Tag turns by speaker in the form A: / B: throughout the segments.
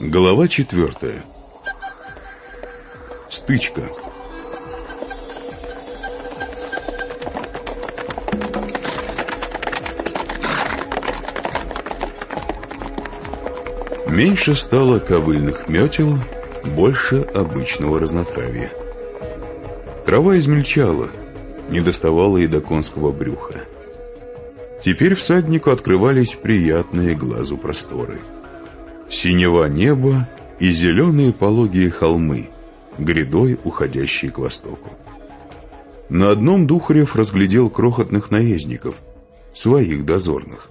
A: Глава четвертая. Стычка. Меньше стало ковыльных метел, больше обычного разнотравья. Трава измельчала, не доставала и до конского брюха. Теперь всаднику открывались приятные глазу просторы. Синева неба и зеленые пологие холмы, грядой уходящие к востоку. На одном Духарев разглядел крохотных наездников, своих дозорных.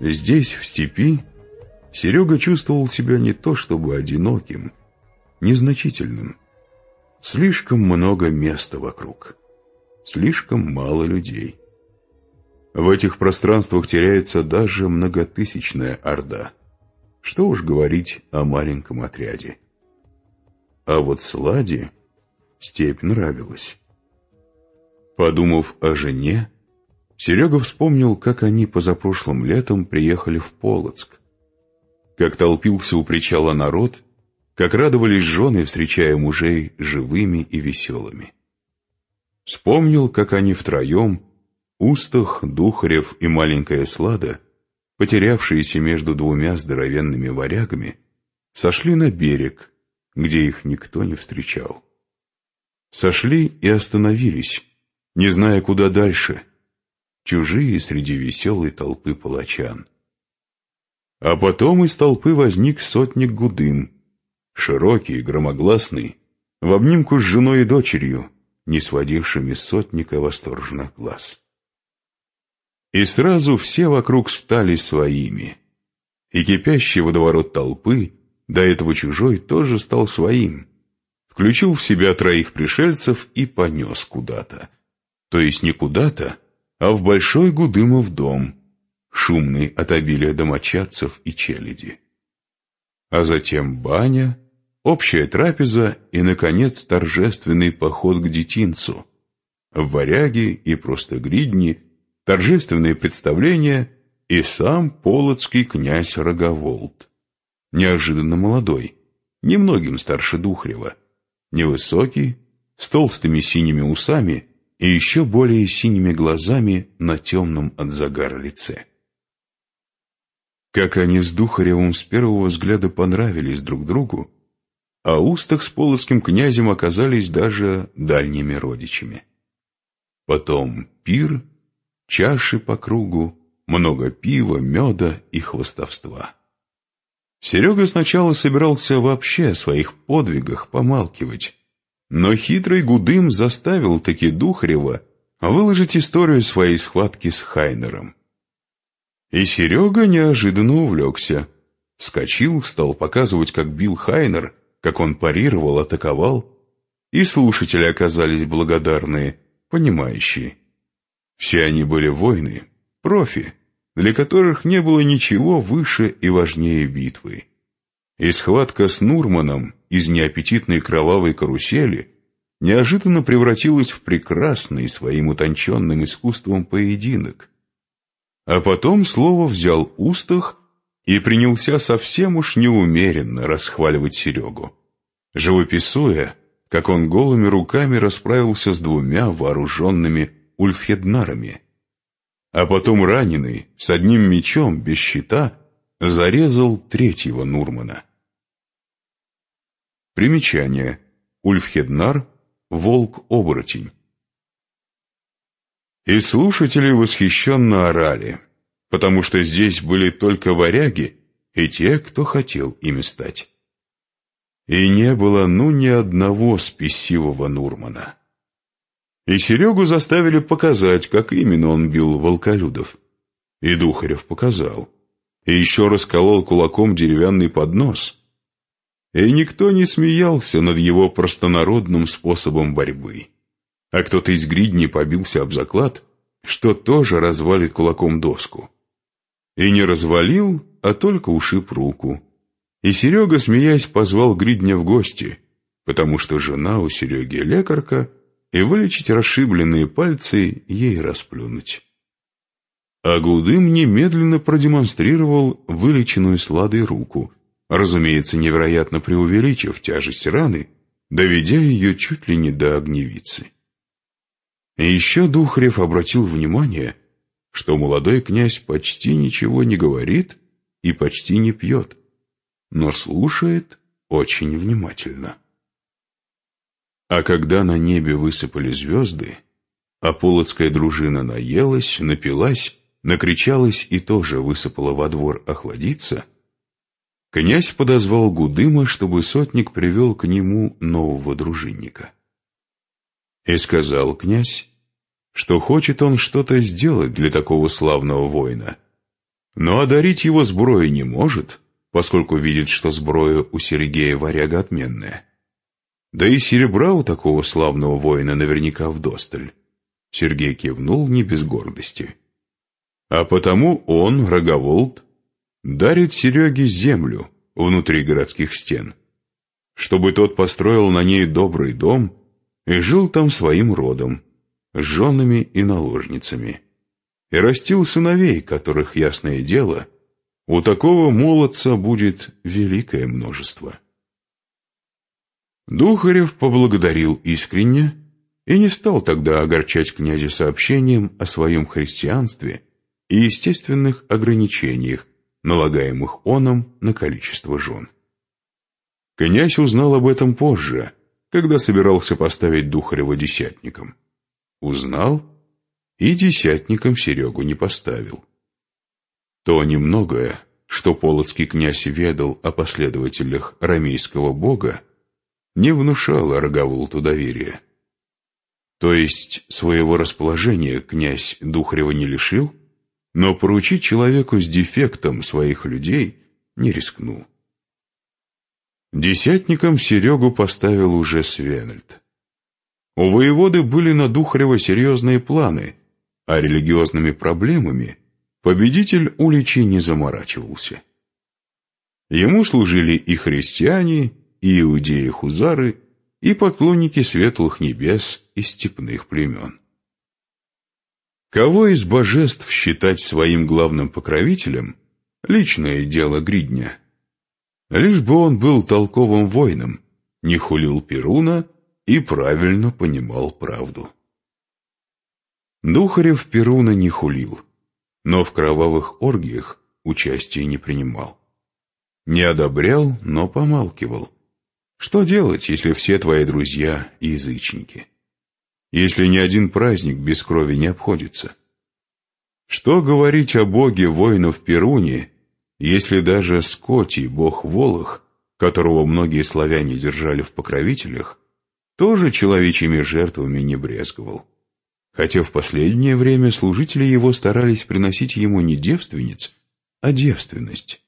A: Здесь, в степи, Серега чувствовал себя не то чтобы одиноким, незначительным. Слишком много места вокруг, слишком мало людей. В этих пространствах теряется даже многотысячная орда. Что уж говорить о маленьком отряде. А вот Сладе степь нравилась. Подумав о жене, Серега вспомнил, как они позапрошлым летом приехали в Полоцк. Как толпился у причала народ, как радовались жены, встречая мужей живыми и веселыми. Вспомнил, как они втроем Устах, Духарев и маленькая Слада, потерявшиеся между двумя здоровенными варягами, сошли на берег, где их никто не встречал. Сошли и остановились, не зная, куда дальше, чужие среди веселой толпы палачан. А потом из толпы возник сотник Гудым, широкий, громогласный, в обнимку с женой и дочерью, не сводившими сотника восторженных глаз. И сразу все вокруг стали своими. И кипящий водоворот толпы, до этого чужой, тоже стал своим. Включил в себя троих пришельцев и понес куда-то. То есть не куда-то, а в большой Гудымов дом, шумный от обилия домочадцев и челяди. А затем баня, общая трапеза и, наконец, торжественный поход к детинцу. В варяги и просто гридни – торжественные представления и сам полоцкий князь Роговолт. Неожиданно молодой, немногим старше Духрева, невысокий, с толстыми синими усами и еще более синими глазами на темном от загара лице. Как они с Духаревым с первого взгляда понравились друг другу, а Устах с полоцким князем оказались даже дальними родичами. Потом пир — чаши по кругу, много пива, меда и хвостовства. Серега сначала собирался вообще о своих подвигах помалкивать, но хитрый Гудым заставил таки Духарева выложить историю своей схватки с Хайнером. И Серега неожиданно увлекся. Вскочил, стал показывать, как бил Хайнер, как он парировал, атаковал. И слушатели оказались благодарные, понимающие. Все они были воины, профи, для которых не было ничего выше и важнее битвы. И схватка с Нурманом из неаппетитной кровавой карусели неожиданно превратилась в прекрасный своим утонченным искусством поединок. А потом слово взял Устах и принялся совсем уж неумеренно расхваливать Серегу, живописуя, как он голыми руками расправился с двумя вооруженными ульфхеднарами. А потом раненый, с одним мечом, без щита, зарезал третьего Нурмана. Примечание. Ульфхеднар – волк-оборотень. И слушатели восхищенно орали, потому что здесь были только варяги и те, кто хотел ими стать. И не было ну ни одного спесивого Нурмана. И Серегу заставили показать, как именно он бил волколюдов. И Духарев показал. И еще расколол кулаком деревянный поднос. И никто не смеялся над его простонародным способом борьбы. А кто-то из гридни побился об заклад, что тоже развалит кулаком доску. И не развалил, а только ушиб руку. И Серега, смеясь, позвал гридня в гости, потому что жена у Сереги лекарка — и вылечить расшибленные пальцы ей расплюнуть. А Гудым немедленно продемонстрировал вылеченную сладой руку, разумеется, невероятно преувеличив тяжесть раны, доведя ее чуть ли не до огневицы. Еще Духарев обратил внимание, что молодой князь почти ничего не говорит и почти не пьет, но слушает очень внимательно. А когда на небе высыпали звезды, а полоцкая дружина наелась, напилась, накричалась и тоже высыпала во двор охладиться, князь подозвал Гудыма, чтобы сотник привел к нему нового дружинника. И сказал князь, что хочет он что-то сделать для такого славного воина, но одарить его сброей не может, поскольку видит, что сброя у Сергея варяга отменная. Да и серебра у такого славного воина наверняка вдосталь. Сергей кивнул не без гордости. А потому он, Роговолт, дарит Сереге землю внутри городских стен, чтобы тот построил на ней добрый дом и жил там своим родом, с женами и наложницами, и растил сыновей, которых, ясное дело, у такого молодца будет великое множество. Духарев поблагодарил искренне и не стал тогда огорчать князя сообщением о своем христианстве и естественных ограничениях, налагаемых оном на количество жен. Князь узнал об этом позже, когда собирался поставить Духарева десятником. Узнал и десятником Серегу не поставил. То немногое, что полоцкий князь ведал о последователях рамейского бога, не внушало Роговолту доверия. То есть своего расположения князь Духарева не лишил, но поручить человеку с дефектом своих людей не рискнул. Десятником Серегу поставил уже Свенальд. У воеводы были на Духарева серьезные планы, а религиозными проблемами победитель уличи не заморачивался. Ему служили и христиане, иудеи-хузары, и поклонники светлых небес и степных племен. Кого из божеств считать своим главным покровителем – личное дело Гридня. Лишь бы он был толковым воином, не хулил Перуна и правильно понимал правду. Духарев Перуна не хулил, но в кровавых оргиях участия не принимал. Не одобрял, но помалкивал. Что делать, если все твои друзья – язычники? Если ни один праздник без крови не обходится? Что говорить о боге воинов Перуни, если даже Скотий, бог Волох, которого многие славяне держали в покровителях, тоже человечьими жертвами не брезговал? Хотя в последнее время служители его старались приносить ему не девственниц, а девственность.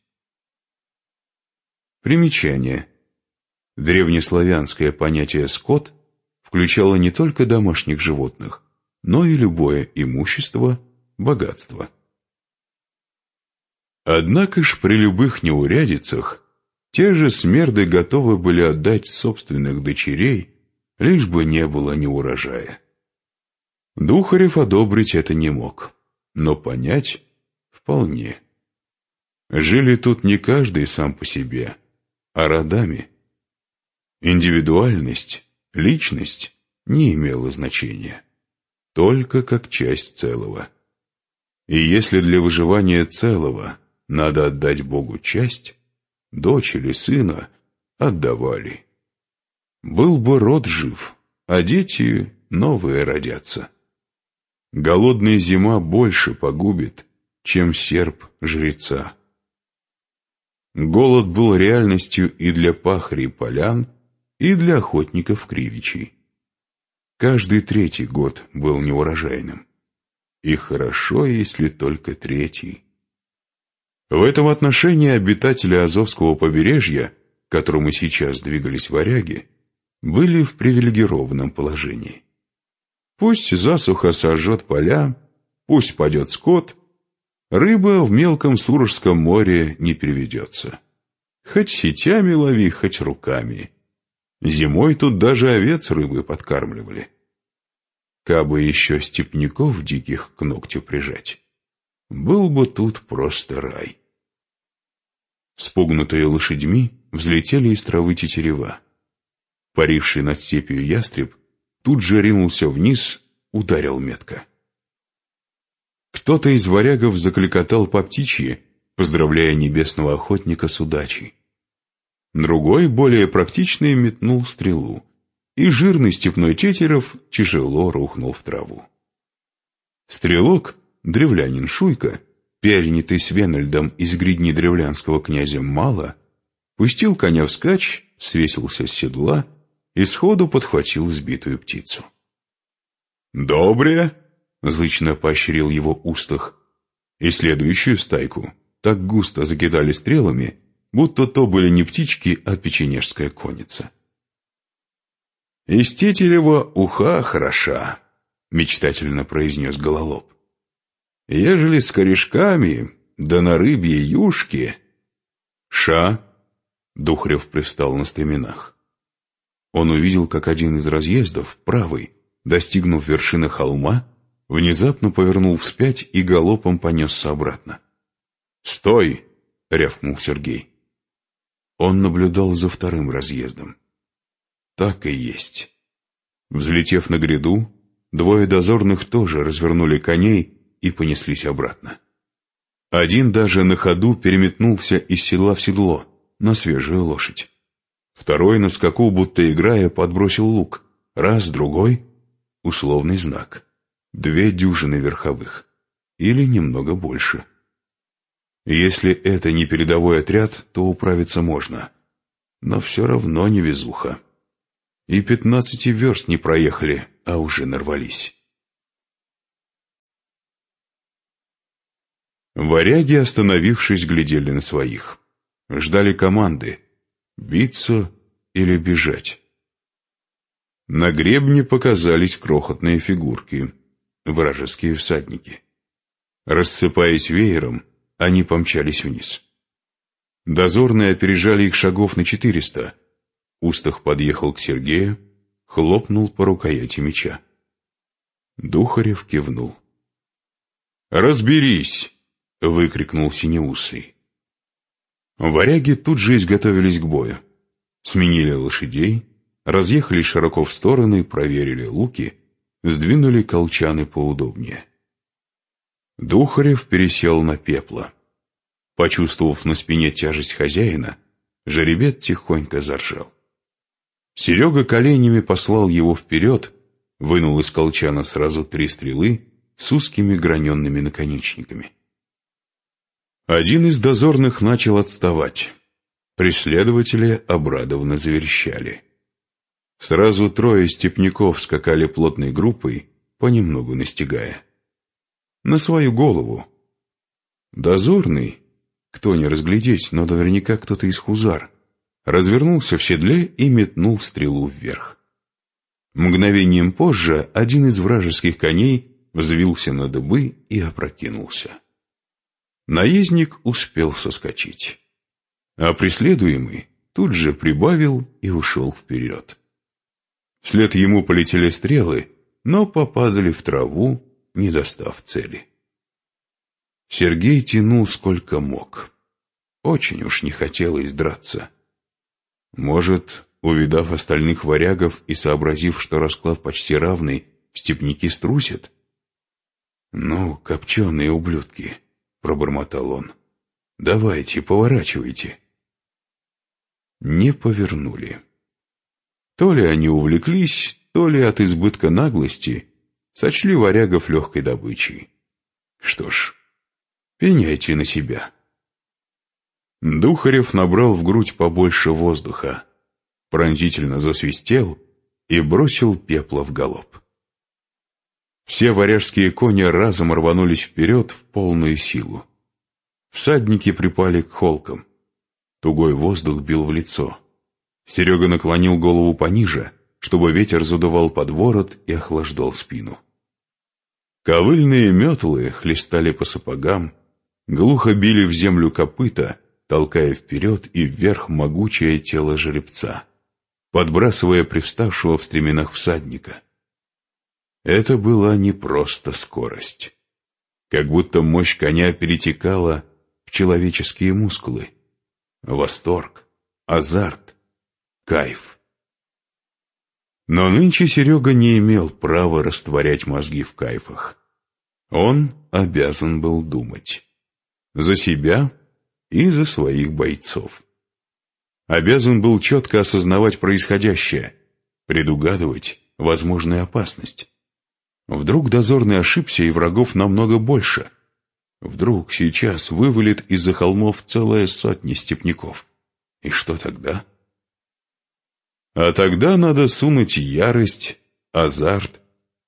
A: Примечание – Древнеславянское понятие «скот» включало не только домашних животных, но и любое имущество, богатство. Однако ж при любых неурядицах те же смерды готовы были отдать собственных дочерей, лишь бы не было неурожая. Духарев одобрить это не мог, но понять вполне. Жили тут не каждый сам по себе, а родами – Индивидуальность, личность не имела значения, только как часть целого. И если для выживания целого надо отдать Богу часть, дочь или сына отдавали. Был бы род жив, а дети новые родятся. Голодная зима больше погубит, чем серп жреца. Голод был реальностью и для пахарей полян, и для охотников кривичей. Каждый третий год был неурожайным. И хорошо, если только третий. В этом отношении обитатели Азовского побережья, к которому сейчас двигались варяги, были в привилегированном положении. Пусть засуха сожжет поля, пусть падет скот, рыба в мелком Сурожском море не приведется. Хоть сетями лови, хоть руками. Зимой тут даже овец рыбы подкармливали. Кабы еще степняков диких к ногтю прижать, был бы тут просто рай. Спугнутые лошадьми взлетели из травы тетерева. Паривший над степью ястреб тут же ринулся вниз, ударил метко. Кто-то из варягов закликотал по птичьи, поздравляя небесного охотника с удачей. Другой, более практичный, метнул стрелу, и жирный степной тетерев тяжело рухнул в траву. Стрелок, древлянин Шуйка, перенятый с Венельдом из гридни древлянского князя Мала, пустил коня вскачь, свесился с седла и сходу подхватил сбитую птицу. «Доброе!» — злычно поощрил его устах, и следующую стайку так густо закидали стрелами, будто то были не птички, а печенежская конница. «Из Тетерева уха хороша», — мечтательно произнес Гололоб. Ежели с корешками, да на рыбьей юшке... Ша! Духрев привстал на стременах. Он увидел, как один из разъездов, правый, достигнув вершины холма, внезапно повернул вспять и галопом понесся обратно. «Стой!» — рявкнул Сергей. Он наблюдал за вторым разъездом. Так и есть. Взлетев на гряду, двое дозорных тоже развернули коней и понеслись обратно. Один даже на ходу переметнулся из седла в седло, на свежую лошадь. Второй на скаку, будто играя, подбросил лук. Раз, другой — условный знак. Две дюжины верховых. Или немного больше. Если это не передовой отряд, то управиться можно. Но все равно не везуха. И пятнадцати верст не проехали, а уже нарвались. Варяги, остановившись, глядели на своих. Ждали команды — биться или бежать. На гребне показались крохотные фигурки — вражеские всадники. Рассыпаясь веером, они помчались вниз. Дозорные опережали их шагов на четыреста. Устах подъехал к Сергею, хлопнул по рукояти меча. Духарев кивнул. «Разберись!» — выкрикнул Синеусый. Варяги тут же изготовились к бою. Сменили лошадей, разъехались широко в стороны, проверили луки, сдвинули колчаны поудобнее. Духарев пересел на пепла. Почувствовав на спине тяжесть хозяина, жеребет тихонько заржал. Серега коленями послал его вперед, вынул из колчана сразу три стрелы с узкими граненными наконечниками. Один из дозорных начал отставать. Преследователи обрадованно заверещали. Сразу трое степняков скакали плотной группой, понемногу настигая. На свою голову. Дозорный, кто не разглядеть, но наверняка кто-то из хузар, развернулся в седле и метнул стрелу вверх. Мгновением позже один из вражеских коней взвился на дыбы и опрокинулся. Наездник успел соскочить, а преследуемый тут же прибавил и ушел вперед. Вслед ему полетели стрелы, но попадали в траву, не достав цели. Сергей тянул сколько мог. Очень уж не хотелось драться. Может, увидав остальных варягов и сообразив, что расклад почти равный, степники струсят? Ну, копченые ублюдки! пробормотал он. «Давайте, поворачивайте». Не повернули. То ли они увлеклись, то ли от избытка наглости сочли варягов легкой добычей. Что ж, пеняйте на себя. Духарев набрал в грудь побольше воздуха, пронзительно засвистел и бросил пепла в галоп. Все варяжские кони разом рванулись вперед в полную силу. Всадники припали к холкам. Тугой воздух бил в лицо. Серега наклонил голову пониже, чтобы ветер задувал под ворот и охлаждал спину. Ковыльные метлы хлестали по сапогам, глухо били в землю копыта, толкая вперед и вверх могучее тело жеребца, подбрасывая привставшего в стременах всадника. Это была не просто скорость. Как будто мощь коня перетекала в человеческие мускулы. восторг, азарт, кайф. Но нынче Серега не имел права растворять мозги в кайфах. Он обязан был думать. За себя и за своих бойцов. Обязан был четко осознавать происходящее, предугадывать возможную опасность. Вдруг дозорный ошибся, и врагов намного больше. Вдруг сейчас вывалит из-за холмов целая сотня степняков. И что тогда? А тогда надо сунуть ярость, азарт,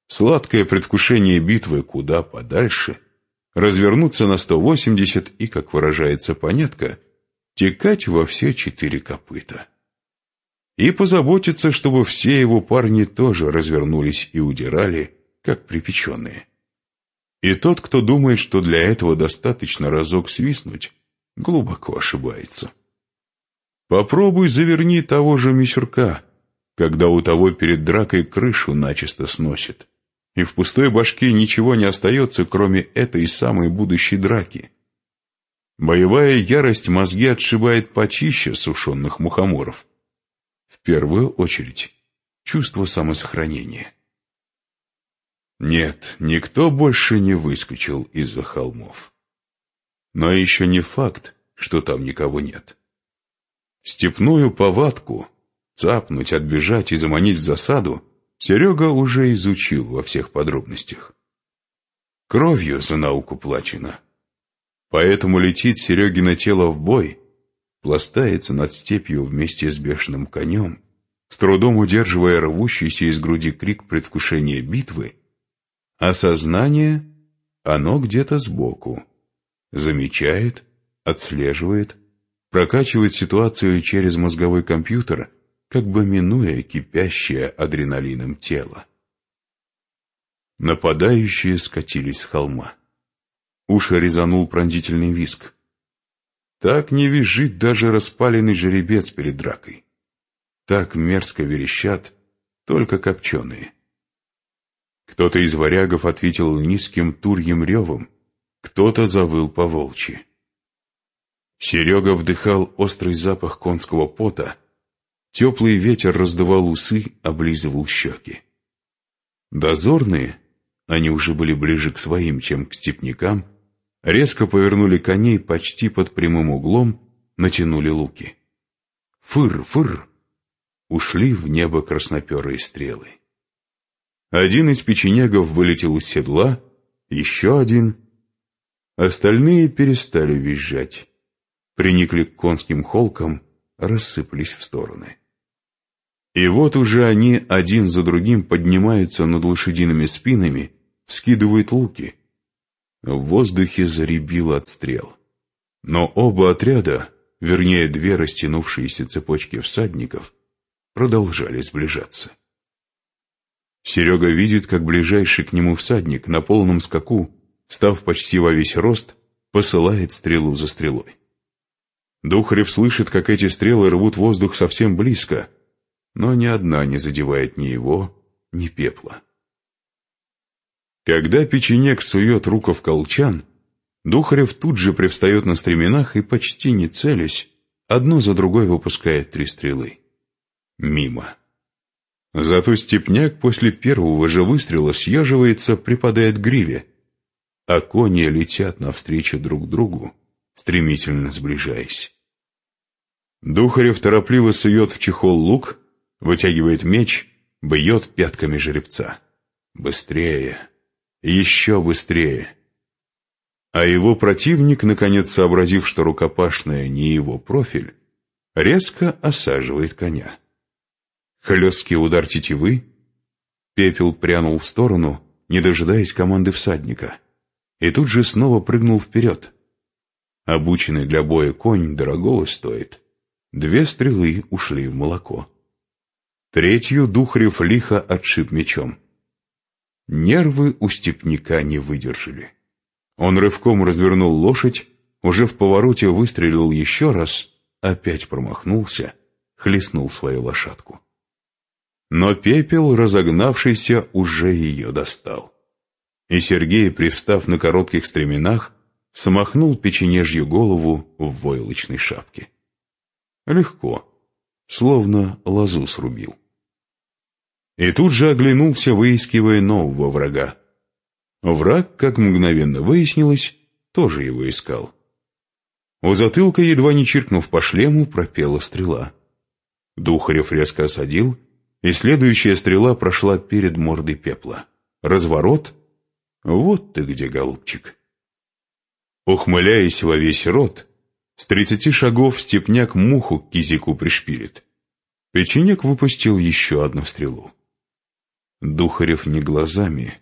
A: сладкое предвкушение битвы куда подальше, развернуться на 180 и, как выражается понятка, текать во все четыре копыта. И позаботиться, чтобы все его парни тоже развернулись и удирали, как припеченные. И тот, кто думает, что для этого достаточно разок свистнуть, глубоко ошибается. Попробуй заверни того же Мисюрка, когда у того перед дракой крышу начисто сносит, и в пустой башке ничего не остается, кроме этой самой будущей драки. Боевая ярость мозги отшибает почище сушеных мухоморов. В первую очередь, чувство самосохранения. Нет, никто больше не выскочил из-за холмов. Но еще не факт, что там никого нет. Степную повадку, цапнуть, отбежать и заманить в засаду, Серега уже изучил во всех подробностях. Кровью за науку плачено. Поэтому летит Серегина тело в бой, пластается над степью вместе с бешеным конем, с трудом удерживая рвущийся из груди крик предвкушения битвы, а сознание, оно где-то сбоку, замечает, отслеживает, прокачивает ситуацию через мозговой компьютер, как бы минуя кипящее адреналином тело. Нападающие скатились с холма. Уши резанул пронзительный виск. Так не визжит даже распаленный жеребец перед дракой. Так мерзко верещат только копченые. Кто-то из варягов ответил низким турьем ревом, кто-то завыл по волчьи. Серега вдыхал острый запах конского пота, теплый ветер раздувал усы, облизывал щеки. Дозорные, они уже были ближе к своим, чем к степнякам, резко повернули коней почти под прямым углом, натянули луки. Фыр, фыр! Ушли в небо красноперые стрелы. Один из печенегов вылетел из седла, еще один. Остальные перестали визжать, приникли к конским холкам, рассыпались в стороны. И вот уже они один за другим поднимаются над лошадиными спинами, скидывают луки. В воздухе заребило от стрел. Но оба отряда, вернее две растянувшиеся цепочки всадников, продолжали сближаться. Серега видит, как ближайший к нему всадник на полном скаку, став почти во весь рост, посылает стрелу за стрелой. Духарев слышит, как эти стрелы рвут воздух совсем близко, но ни одна не задевает ни его, ни пепла. Когда печенек сует руку в колчан, Духарев тут же привстает на стременах и, почти не целясь, одну за другой выпускает три стрелы. Мимо. Зато степняк после первого же выстрела съеживается, припадает к гриве, а кони летят навстречу друг другу, стремительно сближаясь. Духарев торопливо сует в чехол лук, вытягивает меч, бьет пятками жеребца. Быстрее! еще быстрее. А его противник, наконец сообразив, что рукопашная не его профиль, резко осаживает коня. Хлесткий удар тетивы, пепел прянул в сторону, не дожидаясь команды всадника, и тут же снова прыгнул вперед. Обученный для боя конь дорогого стоит. Две стрелы ушли в молоко. Третью Духарев лихо отшиб мечом. Нервы у степняка не выдержали. Он рывком развернул лошадь, уже в повороте выстрелил еще раз, опять промахнулся, хлестнул свою лошадку. Но пепел, разогнавшийся, уже ее достал. И Сергей, пристав на коротких стременах, смахнул печенежью голову в войлочной шапке. Легко, словно лозу срубил. И тут же оглянулся, выискивая нового врага. Враг, как мгновенно выяснилось, тоже его искал. У затылка, едва не чиркнув по шлему, пропела стрела. Духарев резко осадил, и следующая стрела прошла перед мордой пепла. Разворот? Вот ты где, голубчик. Ухмыляясь во весь рот, с тридцати шагов степняк муху к кизику пришпилит. Печенек выпустил еще одну стрелу. Духарев не глазами,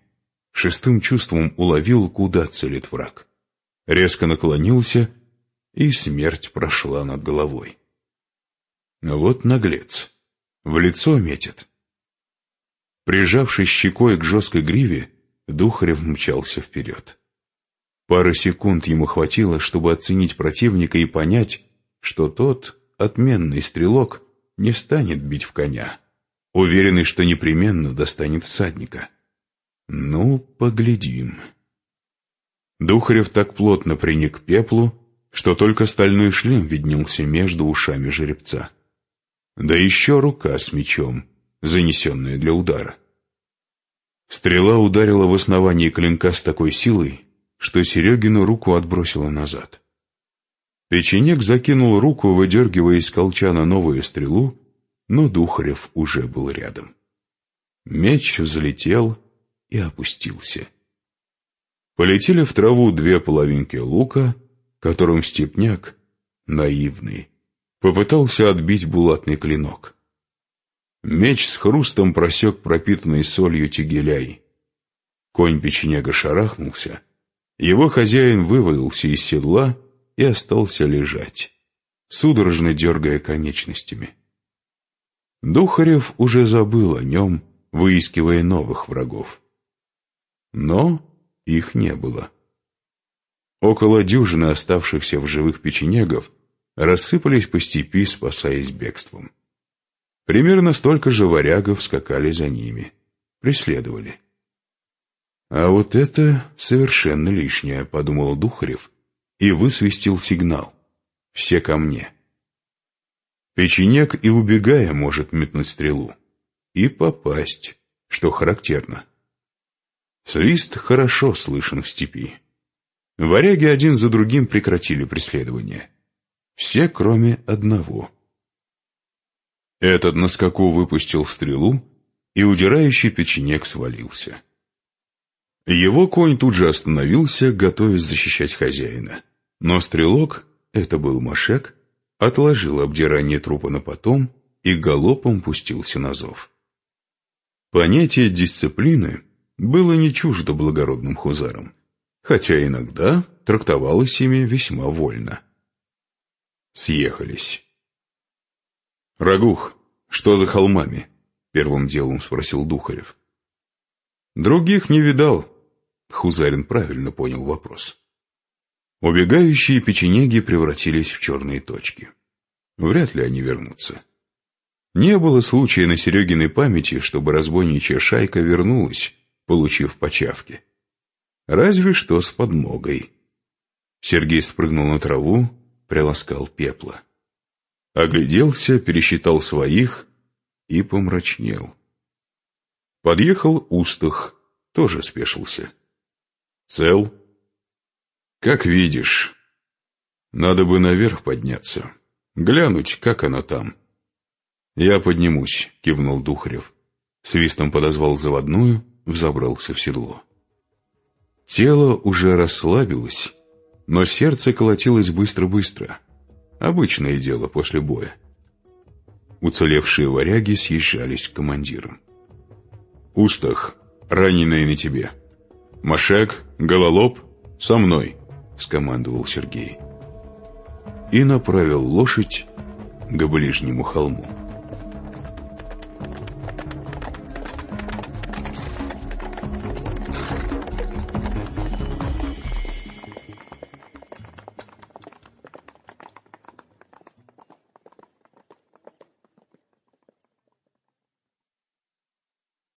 A: шестым чувством уловил, куда целит враг. Резко наклонился, и смерть прошла над головой. Вот наглец, в лицо метит. Прижавшись щекой к жесткой гриве, Духарев мчался вперед. Пары секунд ему хватило, чтобы оценить противника и понять, что тот, отменный стрелок, не станет бить в коня, уверенный, что непременно достанет всадника. Ну, поглядим. Духарев так плотно приник к пеплу, что только стальной шлем виднелся между ушами жеребца. Да еще рука с мечом, занесенная для удара. Стрела ударила в основание клинка с такой силой, что Серегину руку отбросило назад. Печенек закинул руку, выдергивая из колчана новую стрелу, но Духарев уже был рядом. Меч взлетел и опустился. Полетели в траву две половинки лука, которым степняк, наивный, попытался отбить булатный клинок. Меч с хрустом просек пропитанный солью тегеляй. Конь печенега шарахнулся, его хозяин вывалился из седла и остался лежать, судорожно дергая конечностями. Духарев уже забыл о нем, выискивая новых врагов. Но их не было. Около дюжины оставшихся в живых печенегов рассыпались по степи, спасаясь бегством. Примерно столько же варягов скакали за ними, преследовали. «А вот это совершенно лишнее», — подумал Духарев и высвистил сигнал. «Все ко мне». Печенек и убегая может метнуть стрелу. И попасть, что характерно. Свист хорошо слышен в степи. Варяги один за другим прекратили преследование. Все, кроме одного. Этот на скаку выпустил стрелу, и удирающий печенек свалился. Его конь тут же остановился, готовясь защищать хозяина. Но стрелок, это был Машек, отложил обдирание трупа на потом и галопом пустился на зов. Понятие дисциплины было не чуждо благородным хузарам, хотя иногда трактовалось ими весьма вольно. Съехались. «Рагух, что за холмами?» — первым делом спросил Духарев. «Других не видал», Хузарин правильно понял вопрос. Убегающие печенеги превратились в черные точки. Вряд ли они вернутся. Не было случая на Серегиной памяти, чтобы разбойничья шайка вернулась, получив почавки. Разве что с подмогой. Сергей спрыгнул на траву, приласкал пепла. Огляделся, пересчитал своих и помрачнел. Подъехал Устах, тоже спешился. Цел? Как видишь. Надо бы наверх подняться. Глянуть, как оно там. Я поднимусь, кивнул Духарев. Свистом подозвал заводную, взобрался в седло. Тело уже расслабилось, но сердце колотилось быстро-быстро. Обычное дело после боя. Уцелевшие варяги съезжались к командирам. «Устах, раненые на тебе!» «Машек, гололоб, со мной!» — скомандовал Сергей. И направил лошадь к ближнему холму.